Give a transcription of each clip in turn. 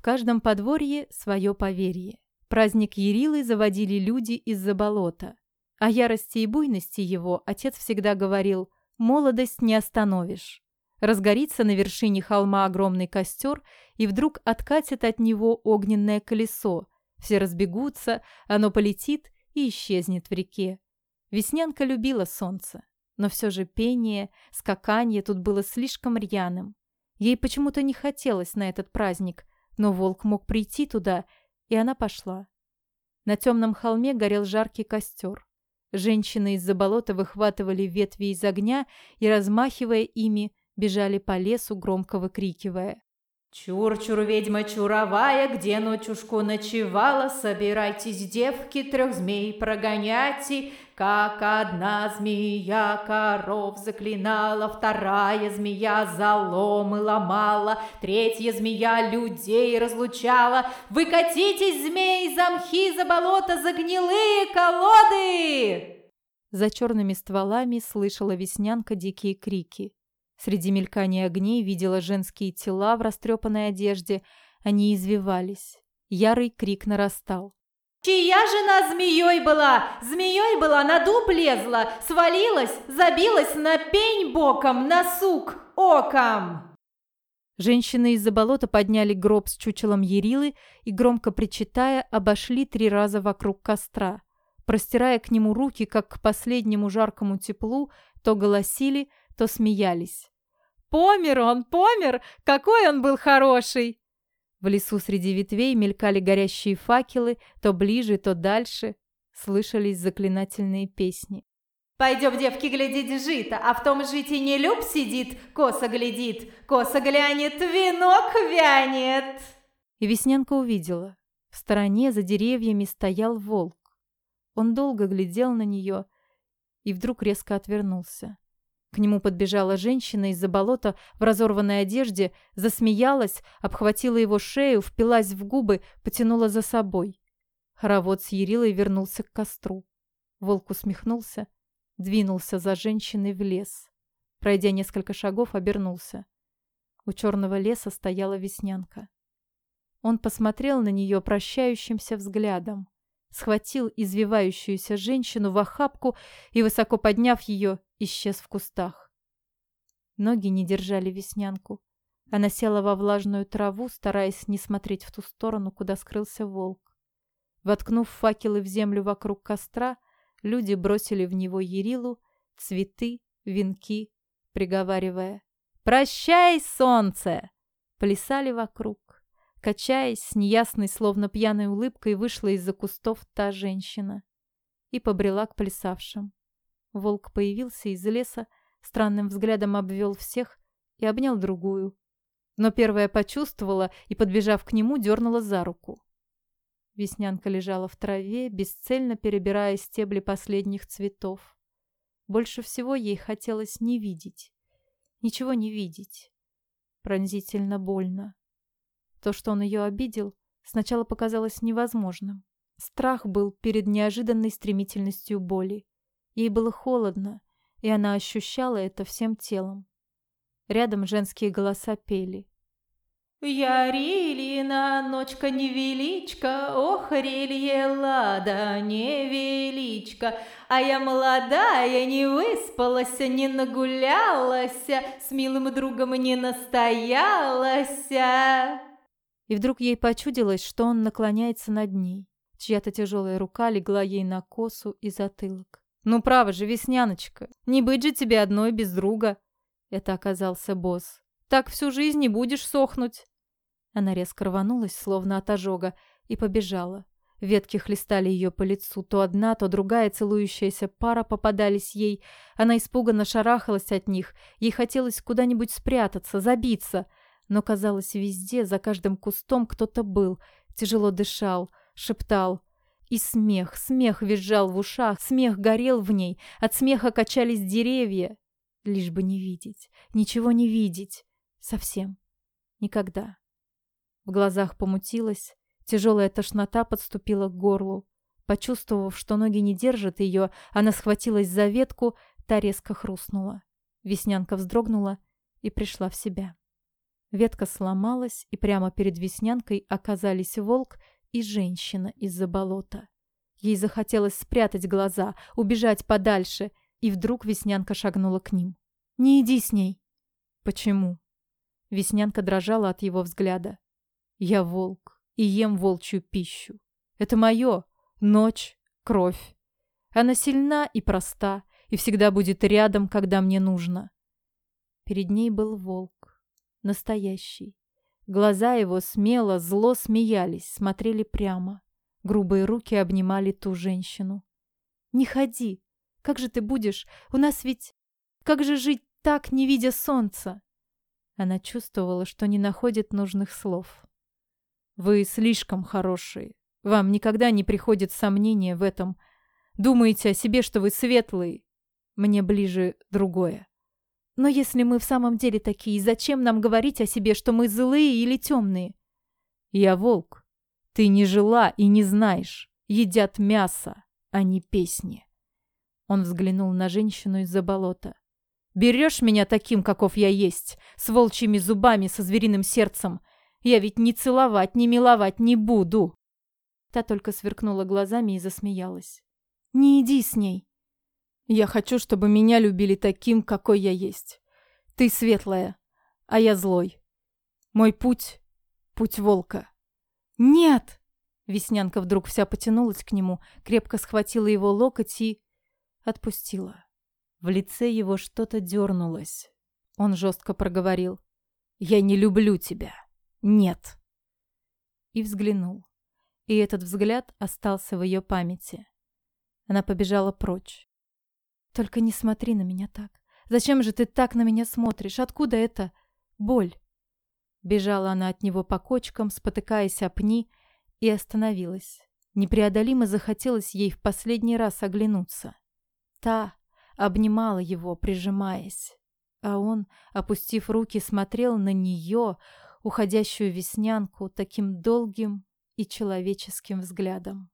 В каждом подворье свое поверье. Праздник Ярилы заводили люди из-за болота. О ярости и буйности его отец всегда говорил «молодость не остановишь». Разгорится на вершине холма огромный костер, и вдруг откатит от него огненное колесо. Все разбегутся, оно полетит и исчезнет в реке. Веснянка любила солнце, но все же пение, скаканье тут было слишком рьяным. Ей почему-то не хотелось на этот праздник, но волк мог прийти туда, и она пошла. На темном холме горел жаркий костер. Женщины из-за болота выхватывали ветви из огня и, размахивая ими, бежали по лесу, громко выкрикивая. «Чур-чур, ведьма чуровая, где ночушку ночевала, собирайтесь, девки, трех змей прогоняйте, как одна змея коров заклинала, вторая змея заломы ломала, третья змея людей разлучала. Выкатитесь, змей, замхи за болото, за гнилые колоды! За черными стволами слышала веснянка дикие крики. Среди мелькания огней видела женские тела в растрепанной одежде. Они извивались. Ярый крик нарастал. Чья жена змеей была? Змеей была, на дуб лезла, свалилась, забилась на пень боком, на сук оком!» Женщины из-за болота подняли гроб с чучелом Ярилы и, громко причитая, обошли три раза вокруг костра. Простирая к нему руки, как к последнему жаркому теплу, то голосили, то смеялись. «Помер он, помер! Какой он был хороший!» В лесу среди ветвей мелькали горящие факелы, то ближе, то дальше. Слышались заклинательные песни. «Пойдем, девки, глядеть жито, а в том жите не люб сидит, косо глядит, косо глянет, венок вянет!» И Веснянка увидела. В стороне за деревьями стоял волк. Он долго глядел на нее и вдруг резко отвернулся. К нему подбежала женщина из-за болота в разорванной одежде, засмеялась, обхватила его шею, впилась в губы, потянула за собой. Хоровод с Ярилой вернулся к костру. Волк усмехнулся, двинулся за женщиной в лес. Пройдя несколько шагов, обернулся. У черного леса стояла веснянка. Он посмотрел на нее прощающимся взглядом схватил извивающуюся женщину в охапку и, высоко подняв ее, исчез в кустах. Ноги не держали веснянку. Она села во влажную траву, стараясь не смотреть в ту сторону, куда скрылся волк. Воткнув факелы в землю вокруг костра, люди бросили в него ерилу, цветы, венки, приговаривая «Прощай, солнце!» плясали вокруг. Качаясь, с неясной, словно пьяной улыбкой, вышла из-за кустов та женщина и побрела к плясавшим. Волк появился из леса, странным взглядом обвел всех и обнял другую. Но первая почувствовала и, подбежав к нему, дернула за руку. Веснянка лежала в траве, бесцельно перебирая стебли последних цветов. Больше всего ей хотелось не видеть. Ничего не видеть. Пронзительно больно. То, что он ее обидел, сначала показалось невозможным. Страх был перед неожиданной стремительностью боли. Ей было холодно, и она ощущала это всем телом. Рядом женские голоса пели. «Я Рилина, ночка невеличка, ох, Рилье лада невеличка, а я молодая, не выспалась, не нагулялась, с милым другом не настоялась» и вдруг ей почудилось, что он наклоняется над ней. Чья-то тяжелая рука легла ей на косу и затылок. «Ну, право же, Весняночка, не быть же тебе одной без друга!» Это оказался босс. «Так всю жизнь не будешь сохнуть!» Она резко рванулась, словно от ожога, и побежала. Ветки хлестали ее по лицу, то одна, то другая целующаяся пара попадались ей. Она испуганно шарахалась от них, ей хотелось куда-нибудь спрятаться, забиться — но, казалось, везде, за каждым кустом кто-то был, тяжело дышал, шептал. И смех, смех визжал в ушах, смех горел в ней, от смеха качались деревья. Лишь бы не видеть, ничего не видеть. Совсем. Никогда. В глазах помутилась, тяжелая тошнота подступила к горлу. Почувствовав, что ноги не держат ее, она схватилась за ветку, та резко хрустнула. Веснянка вздрогнула и пришла в себя. Ветка сломалась, и прямо перед Веснянкой оказались волк и женщина из-за болота. Ей захотелось спрятать глаза, убежать подальше, и вдруг Веснянка шагнула к ним. «Не иди с ней!» «Почему?» Веснянка дрожала от его взгляда. «Я волк и ем волчью пищу. Это мое. Ночь, кровь. Она сильна и проста, и всегда будет рядом, когда мне нужно». Перед ней был волк настоящий. Глаза его смело, зло смеялись, смотрели прямо. Грубые руки обнимали ту женщину. «Не ходи! Как же ты будешь? У нас ведь... Как же жить так, не видя солнца?» Она чувствовала, что не находит нужных слов. «Вы слишком хорошие. Вам никогда не приходит сомнения в этом. Думаете о себе, что вы светлые. Мне ближе другое». Но если мы в самом деле такие, зачем нам говорить о себе, что мы злые или темные? Я волк. Ты не жила и не знаешь. Едят мясо, а не песни. Он взглянул на женщину из-за болота. «Берешь меня таким, каков я есть, с волчьими зубами, со звериным сердцем. Я ведь не целовать, не миловать не буду!» Та только сверкнула глазами и засмеялась. «Не иди с ней!» Я хочу, чтобы меня любили таким, какой я есть. Ты светлая, а я злой. Мой путь — путь волка. Нет! Веснянка вдруг вся потянулась к нему, крепко схватила его локоть и... отпустила. В лице его что-то дернулось. Он жестко проговорил. «Я не люблю тебя. Нет!» И взглянул. И этот взгляд остался в ее памяти. Она побежала прочь. Только не смотри на меня так. Зачем же ты так на меня смотришь? Откуда это? Боль. Бежала она от него по кочкам, спотыкаясь о пни, и остановилась. Непреодолимо захотелось ей в последний раз оглянуться. Та обнимала его, прижимаясь. А он, опустив руки, смотрел на нее, уходящую веснянку, таким долгим и человеческим взглядом.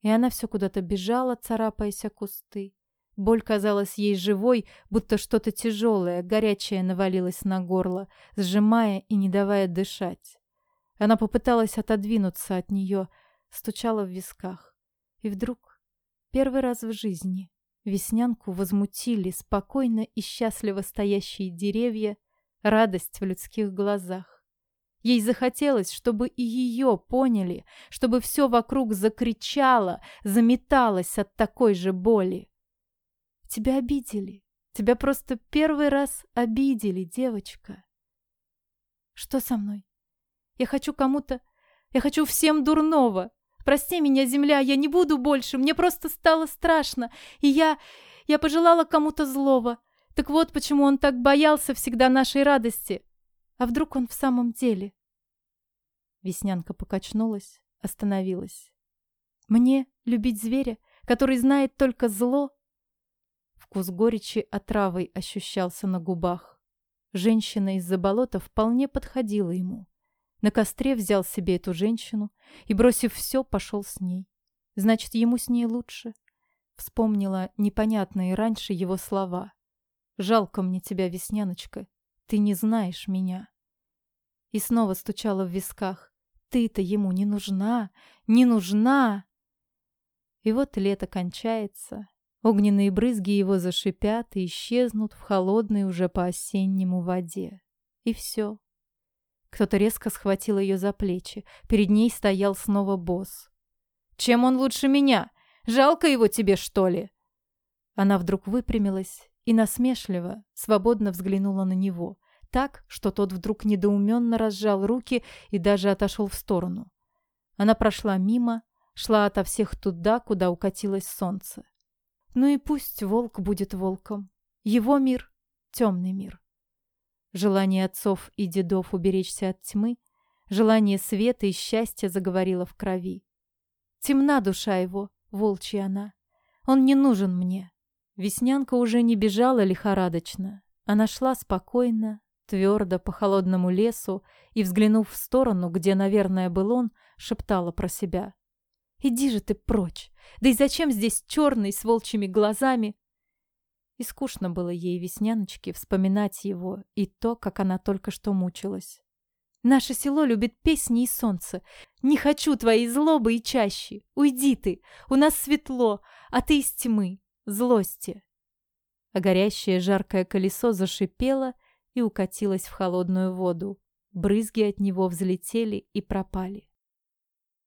И она все куда-то бежала, царапаясь о кусты. Боль казалась ей живой, будто что-то тяжелое, горячее навалилось на горло, сжимая и не давая дышать. Она попыталась отодвинуться от нее, стучала в висках. И вдруг, первый раз в жизни, веснянку возмутили спокойно и счастливо стоящие деревья, радость в людских глазах. Ей захотелось, чтобы и ее поняли, чтобы все вокруг закричало, заметалось от такой же боли. Тебя обидели. Тебя просто первый раз обидели, девочка. Что со мной? Я хочу кому-то... Я хочу всем дурного. Прости меня, земля, я не буду больше. Мне просто стало страшно. И я... Я пожелала кому-то злого. Так вот, почему он так боялся всегда нашей радости. А вдруг он в самом деле? Веснянка покачнулась, остановилась. Мне любить зверя, который знает только зло, Привкус горечи отравой ощущался на губах. Женщина из-за болота вполне подходила ему. На костре взял себе эту женщину и, бросив все, пошел с ней. Значит, ему с ней лучше. Вспомнила непонятные раньше его слова. «Жалко мне тебя, Весняночка, ты не знаешь меня». И снова стучала в висках. «Ты-то ему не нужна, не нужна!» И вот лето кончается, Огненные брызги его зашипят и исчезнут в холодной уже по-осеннему воде. И все. Кто-то резко схватил ее за плечи. Перед ней стоял снова босс. «Чем он лучше меня? Жалко его тебе, что ли?» Она вдруг выпрямилась и насмешливо, свободно взглянула на него. Так, что тот вдруг недоуменно разжал руки и даже отошел в сторону. Она прошла мимо, шла ото всех туда, куда укатилось солнце. Ну и пусть волк будет волком. Его мир — темный мир. Желание отцов и дедов уберечься от тьмы, желание света и счастья заговорило в крови. Темна душа его, волчья она. Он не нужен мне. Веснянка уже не бежала лихорадочно. Она шла спокойно, твердо по холодному лесу и, взглянув в сторону, где, наверное, был он, шептала про себя. «Иди же ты прочь! Да и зачем здесь черный с волчьими глазами? И скучно было ей, весняночке, вспоминать его и то, как она только что мучилась. Наше село любит песни и солнце. Не хочу твоей злобы и чащи. Уйди ты. У нас светло, а ты из тьмы, злости. А горящее жаркое колесо зашипело и укатилось в холодную воду. Брызги от него взлетели и пропали.